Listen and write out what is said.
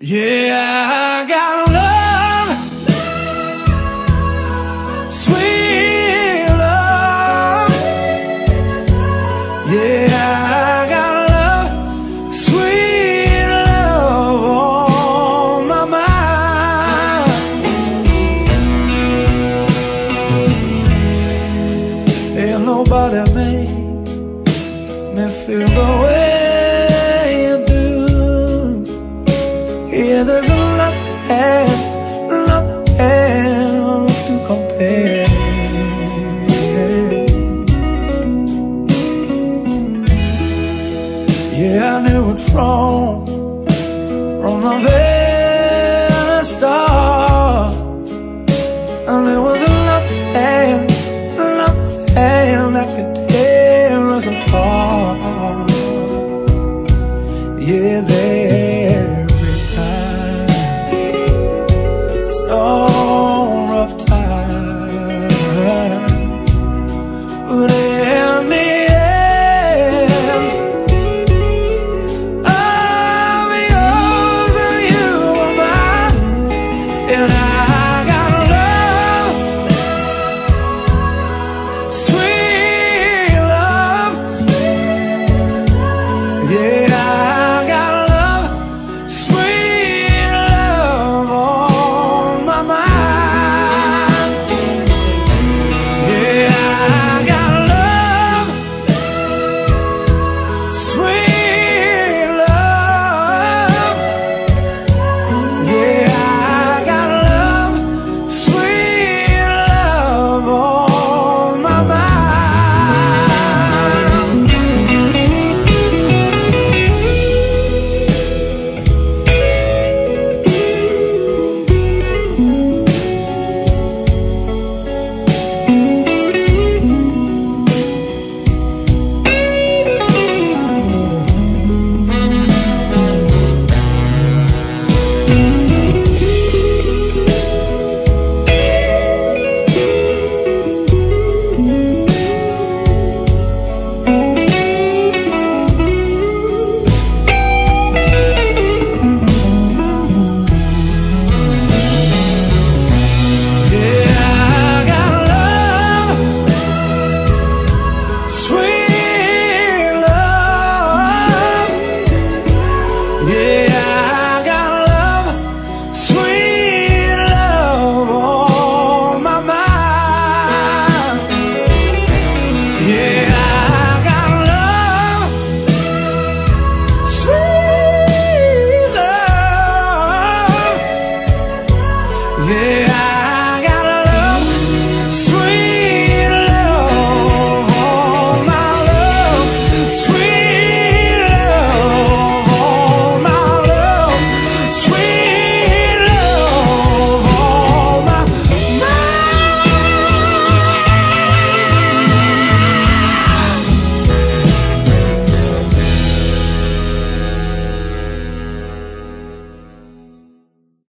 Yeah, I got Yeah, I knew it from from the very start, and there was nothing, nothing I could.